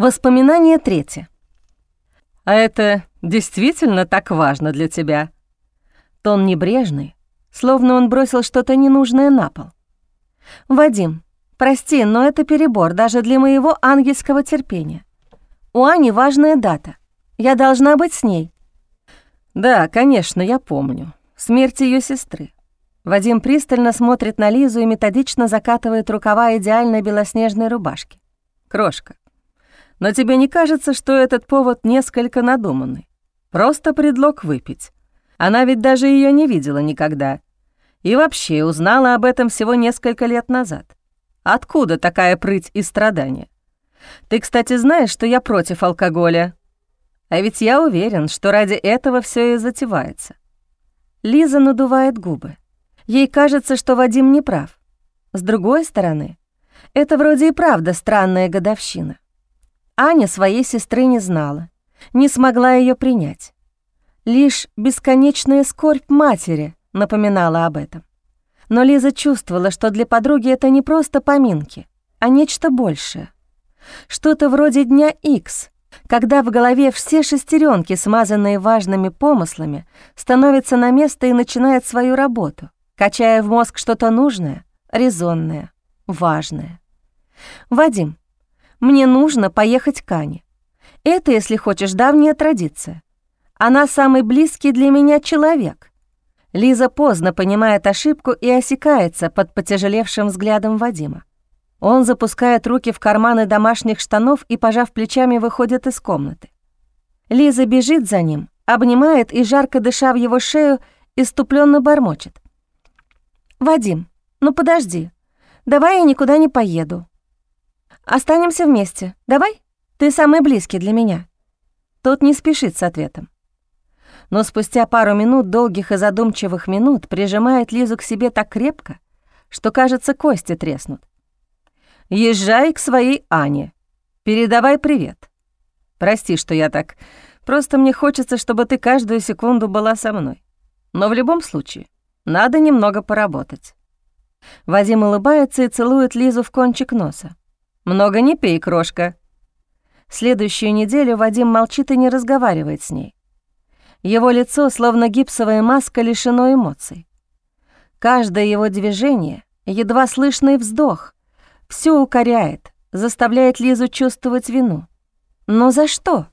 Воспоминание третье. «А это действительно так важно для тебя?» Тон небрежный, словно он бросил что-то ненужное на пол. «Вадим, прости, но это перебор даже для моего ангельского терпения. У Ани важная дата. Я должна быть с ней». «Да, конечно, я помню. Смерть ее сестры». Вадим пристально смотрит на Лизу и методично закатывает рукава идеальной белоснежной рубашки. «Крошка, но тебе не кажется, что этот повод несколько надуманный? Просто предлог выпить. Она ведь даже ее не видела никогда. И вообще узнала об этом всего несколько лет назад. Откуда такая прыть и страдания? Ты, кстати, знаешь, что я против алкоголя. А ведь я уверен, что ради этого все и затевается. Лиза надувает губы. Ей кажется, что Вадим не прав. С другой стороны, это вроде и правда странная годовщина. Аня своей сестры не знала, не смогла ее принять. Лишь бесконечная скорбь матери напоминала об этом. Но Лиза чувствовала, что для подруги это не просто поминки, а нечто большее. Что-то вроде дня X, когда в голове все шестеренки, смазанные важными помыслами, становятся на место и начинают свою работу, качая в мозг что-то нужное, резонное, важное. «Вадим, мне нужно поехать к Ане. Это, если хочешь, давняя традиция. Она самый близкий для меня человек. Лиза поздно понимает ошибку и осекается под потяжелевшим взглядом Вадима. Он запускает руки в карманы домашних штанов и, пожав плечами, выходит из комнаты. Лиза бежит за ним, обнимает и, жарко дыша в его шею, иступленно бормочет. «Вадим, ну подожди, давай я никуда не поеду. Останемся вместе, давай? Ты самый близкий для меня». Тот не спешит с ответом но спустя пару минут, долгих и задумчивых минут, прижимает Лизу к себе так крепко, что, кажется, кости треснут. «Езжай к своей Ане. Передавай привет. Прости, что я так... Просто мне хочется, чтобы ты каждую секунду была со мной. Но в любом случае, надо немного поработать». Вадим улыбается и целует Лизу в кончик носа. «Много не пей, крошка». Следующую неделю Вадим молчит и не разговаривает с ней. Его лицо, словно гипсовая маска, лишено эмоций. Каждое его движение, едва слышный вздох, все укоряет, заставляет Лизу чувствовать вину. Но за что?